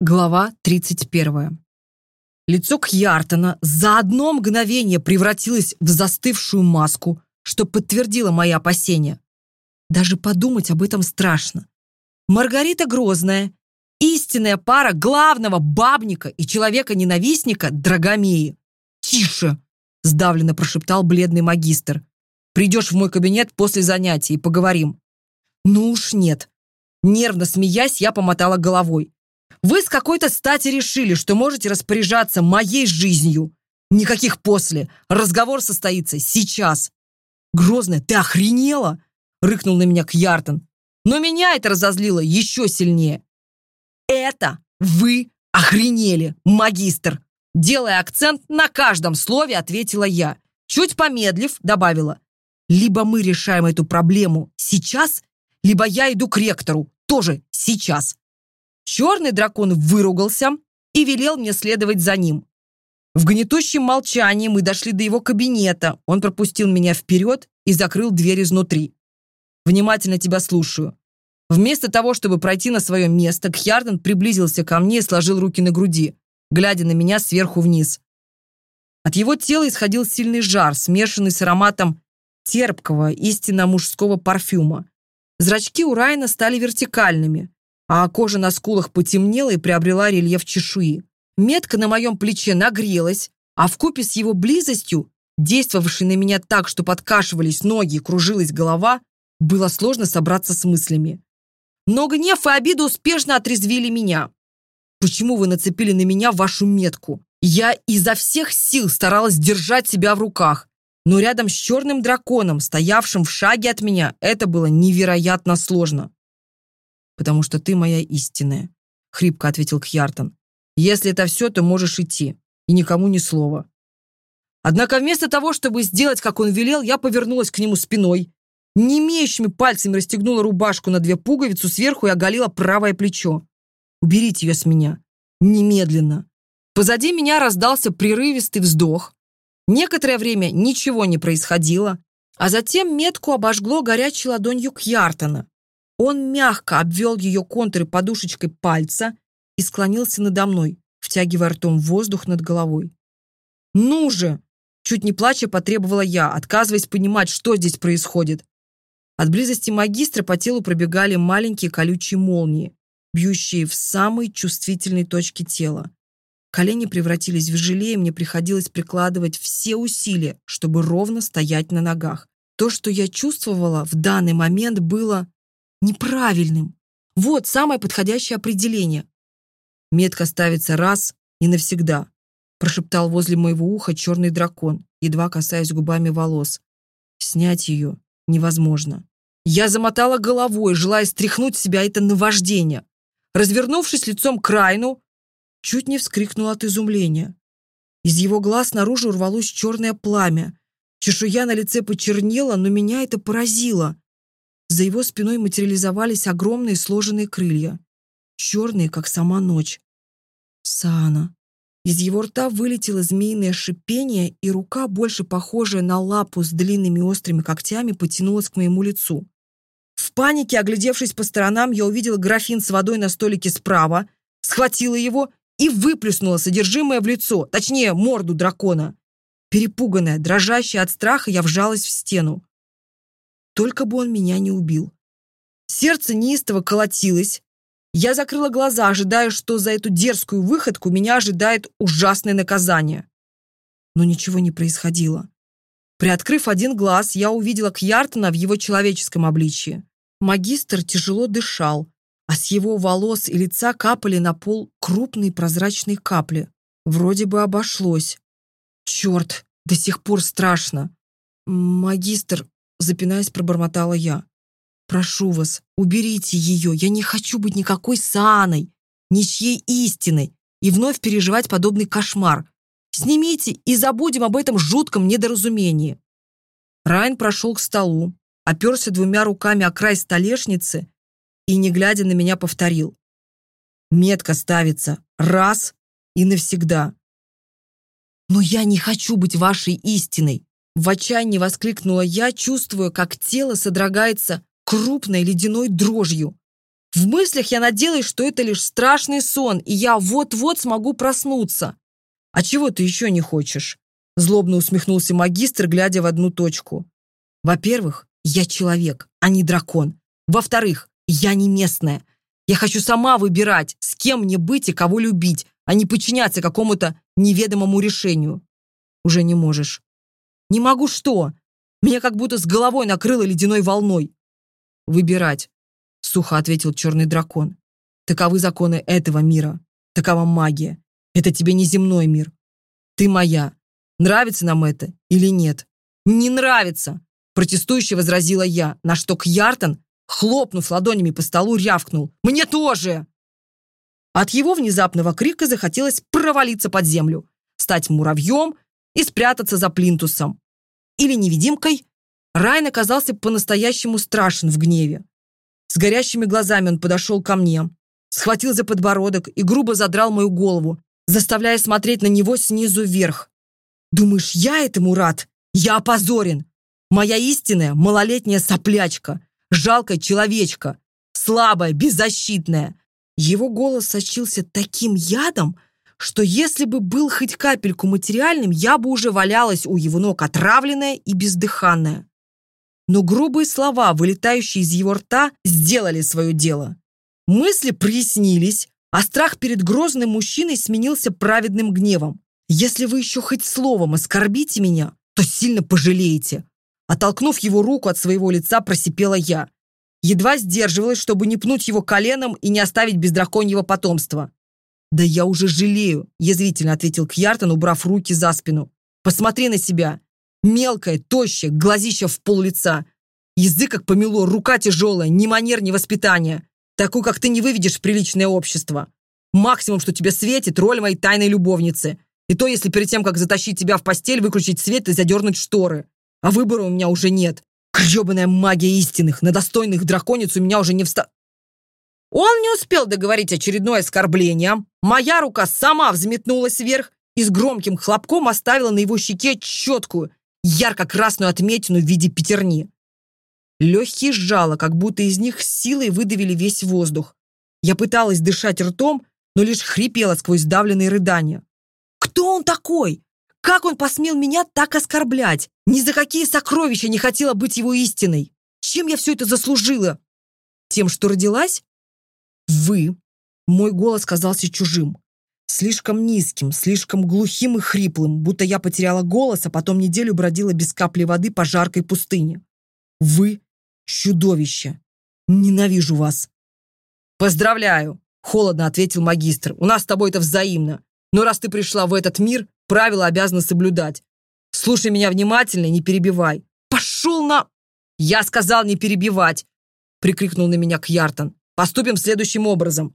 Глава 31. Лицо Кьяртона за одно мгновение превратилось в застывшую маску, что подтвердило мои опасения. Даже подумать об этом страшно. Маргарита Грозная, истинная пара главного бабника и человека-ненавистника Драгомеи. «Тише!» – сдавленно прошептал бледный магистр. «Придешь в мой кабинет после занятий и поговорим». «Ну уж нет». Нервно смеясь, я помотала головой. Вы с какой-то стати решили, что можете распоряжаться моей жизнью. Никаких после. Разговор состоится сейчас. Грозная, ты охренела? Рыкнул на меня Кьяртон. Но меня это разозлило еще сильнее. Это вы охренели, магистр. Делая акцент на каждом слове, ответила я. Чуть помедлив, добавила. Либо мы решаем эту проблему сейчас, либо я иду к ректору. Тоже сейчас. Черный дракон выругался и велел мне следовать за ним. В гнетущем молчании мы дошли до его кабинета. Он пропустил меня вперед и закрыл дверь изнутри. «Внимательно тебя слушаю». Вместо того, чтобы пройти на свое место, Кьярден приблизился ко мне и сложил руки на груди, глядя на меня сверху вниз. От его тела исходил сильный жар, смешанный с ароматом терпкого, истинно мужского парфюма. Зрачки у Райна стали вертикальными. а кожа на скулах потемнела и приобрела рельеф чешуи. Метка на моем плече нагрелась, а вкупе с его близостью, действовавшей на меня так, что подкашивались ноги и кружилась голова, было сложно собраться с мыслями. Но гнев и обида успешно отрезвили меня. Почему вы нацепили на меня вашу метку? Я изо всех сил старалась держать себя в руках, но рядом с черным драконом, потому что ты моя истинная», — хрипко ответил Кьяртон. «Если это все, то можешь идти. И никому ни слова». Однако вместо того, чтобы сделать, как он велел, я повернулась к нему спиной, немеющими пальцами расстегнула рубашку на две пуговицу сверху и оголила правое плечо. «Уберите ее с меня. Немедленно». Позади меня раздался прерывистый вздох. Некоторое время ничего не происходило, а затем метку обожгло горячей ладонью Кьяртона. Он мягко обвел ее контуры подушечкой пальца и склонился надо мной, втягивая ртом воздух над головой. «Ну же!» Чуть не плача потребовала я, отказываясь понимать, что здесь происходит. От близости магистра по телу пробегали маленькие колючие молнии, бьющие в самые чувствительные точки тела. Колени превратились в желе, и мне приходилось прикладывать все усилия, чтобы ровно стоять на ногах. То, что я чувствовала в данный момент, было неправильным. Вот самое подходящее определение. Метка ставится раз и навсегда, прошептал возле моего уха черный дракон, едва касаясь губами волос. Снять ее невозможно. Я замотала головой, желая стряхнуть с себя это наваждение. Развернувшись лицом к Райну, чуть не вскрикнула от изумления. Из его глаз наружу рвалось черное пламя. Чешуя на лице почернела, но меня это поразило. За его спиной материализовались огромные сложенные крылья, черные, как сама ночь. Сана. Из его рта вылетело змеиное шипение, и рука, больше похожая на лапу с длинными острыми когтями, потянулась к моему лицу. В панике, оглядевшись по сторонам, я увидела графин с водой на столике справа, схватила его и выплеснула содержимое в лицо, точнее, морду дракона. Перепуганная, дрожащая Только бы он меня не убил. Сердце неистово колотилось. Я закрыла глаза, ожидая, что за эту дерзкую выходку меня ожидает ужасное наказание. Но ничего не происходило. Приоткрыв один глаз, я увидела Кьяртона в его человеческом обличии. Магистр тяжело дышал, а с его волос и лица капали на пол крупные прозрачные капли. Вроде бы обошлось. Черт, до сих пор страшно. «Магистр, запинаясь, пробормотала я. «Прошу вас, уберите ее. Я не хочу быть никакой Сааной, ничьей истиной и вновь переживать подобный кошмар. Снимите и забудем об этом жутком недоразумении». Райан прошел к столу, оперся двумя руками о край столешницы и, не глядя на меня, повторил. «Метка ставится раз и навсегда». «Но я не хочу быть вашей истиной. В отчаянии воскликнула я, чувствуя, как тело содрогается крупной ледяной дрожью. В мыслях я надеялась, что это лишь страшный сон, и я вот-вот смогу проснуться. А чего ты еще не хочешь? Злобно усмехнулся магистр, глядя в одну точку. Во-первых, я человек, а не дракон. Во-вторых, я не местная. Я хочу сама выбирать, с кем мне быть и кого любить, а не подчиняться какому-то неведомому решению. Уже не можешь. Не могу что? Меня как будто с головой накрыло ледяной волной. Выбирать, сухо ответил черный дракон. Таковы законы этого мира. Такова магия. Это тебе не земной мир. Ты моя. Нравится нам это или нет? Не нравится, протестующе возразила я, на что Кьяртон, хлопнув ладонями по столу, рявкнул. Мне тоже! От его внезапного крика захотелось провалиться под землю, стать муравьем и спрятаться за плинтусом. Или невидимкой. Райан оказался по-настоящему страшен в гневе. С горящими глазами он подошел ко мне, схватил за подбородок и грубо задрал мою голову, заставляя смотреть на него снизу вверх. «Думаешь, я этому рад? Я опозорен! Моя истинная малолетняя соплячка, жалкая человечка, слабая, беззащитная!» Его голос сочился таким ядом, что если бы был хоть капельку материальным, я бы уже валялась у его ног отравленная и бездыханная. Но грубые слова, вылетающие из его рта, сделали свое дело. Мысли прояснились, а страх перед грозным мужчиной сменился праведным гневом. «Если вы еще хоть словом оскорбите меня, то сильно пожалеете». Оттолкнув его руку от своего лица, просипела я. Едва сдерживалась, чтобы не пнуть его коленом и не оставить без драконьего потомства. Да я уже жалею, язвительно ответил Кьяртон, убрав руки за спину. Посмотри на себя. Мелкая, тощая, глазища в пол лица. Язык как помело, рука тяжелая, ни манер, ни воспитания. Такую, как ты не выведешь в приличное общество. Максимум, что тебе светит, роль моей тайной любовницы. И то, если перед тем, как затащить тебя в постель, выключить свет и задернуть шторы. А выбора у меня уже нет. Гребаная магия истинных, на достойных драконец у меня уже не вста... Он не успел договорить очередное оскорбление. Моя рука сама взметнулась вверх и с громким хлопком оставила на его щеке четкую, ярко-красную отметину в виде пятерни. Легкие сжало, как будто из них силой выдавили весь воздух. Я пыталась дышать ртом, но лишь хрипела сквозь давленные рыдания. «Кто он такой? Как он посмел меня так оскорблять? Ни за какие сокровища не хотела быть его истиной. Чем я все это заслужила? Тем, что родилась? Вы. Мой голос казался чужим. Слишком низким, слишком глухим и хриплым, будто я потеряла голос, а потом неделю бродила без капли воды по жаркой пустыне. Вы — чудовище. Ненавижу вас. Поздравляю, холодно ответил магистр. У нас с тобой это взаимно. Но раз ты пришла в этот мир, правила обязаны соблюдать. Слушай меня внимательно и не перебивай. Пошел на... Я сказал не перебивать, прикрикнул на меня Кьяртон. поступим следующим образом.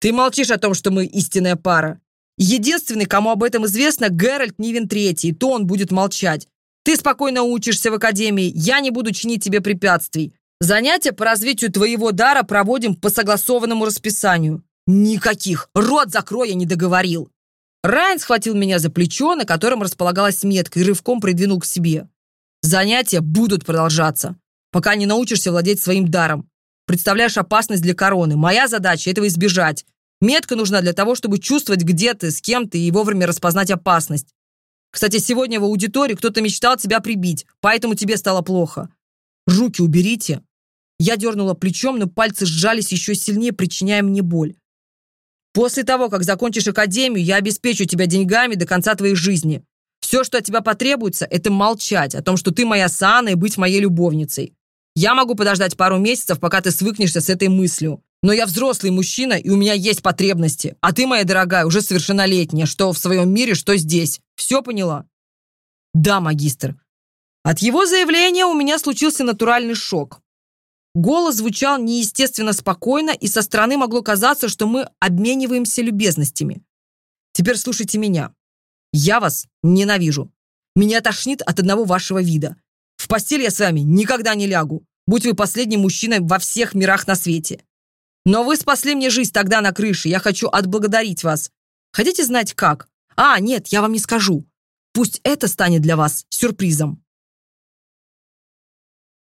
Ты молчишь о том, что мы истинная пара. Единственный, кому об этом известно, Геральт Нивен Третий, то он будет молчать. Ты спокойно учишься в академии, я не буду чинить тебе препятствий. Занятия по развитию твоего дара проводим по согласованному расписанию. Никаких! Рот закрой, я не договорил!» Райан схватил меня за плечо, на котором располагалась метка, и рывком придвинул к себе. «Занятия будут продолжаться, пока не научишься владеть своим даром представляешь опасность для короны. Моя задача – этого избежать. Метка нужна для того, чтобы чувствовать, где ты, с кем ты и вовремя распознать опасность. Кстати, сегодня в аудитории кто-то мечтал тебя прибить, поэтому тебе стало плохо. Руки уберите. Я дернула плечом, но пальцы сжались еще сильнее, причиняя мне боль. После того, как закончишь академию, я обеспечу тебя деньгами до конца твоей жизни. Все, что от тебя потребуется, это молчать о том, что ты моя Сана и быть моей любовницей. Я могу подождать пару месяцев, пока ты свыкнешься с этой мыслью. Но я взрослый мужчина, и у меня есть потребности. А ты, моя дорогая, уже совершеннолетняя, что в своем мире, что здесь. Все поняла? Да, магистр. От его заявления у меня случился натуральный шок. Голос звучал неестественно спокойно, и со стороны могло казаться, что мы обмениваемся любезностями. Теперь слушайте меня. Я вас ненавижу. Меня тошнит от одного вашего вида. В постель я с вами никогда не лягу. Будь вы последним мужчиной во всех мирах на свете. Но вы спасли мне жизнь тогда на крыше. Я хочу отблагодарить вас. Хотите знать как? А, нет,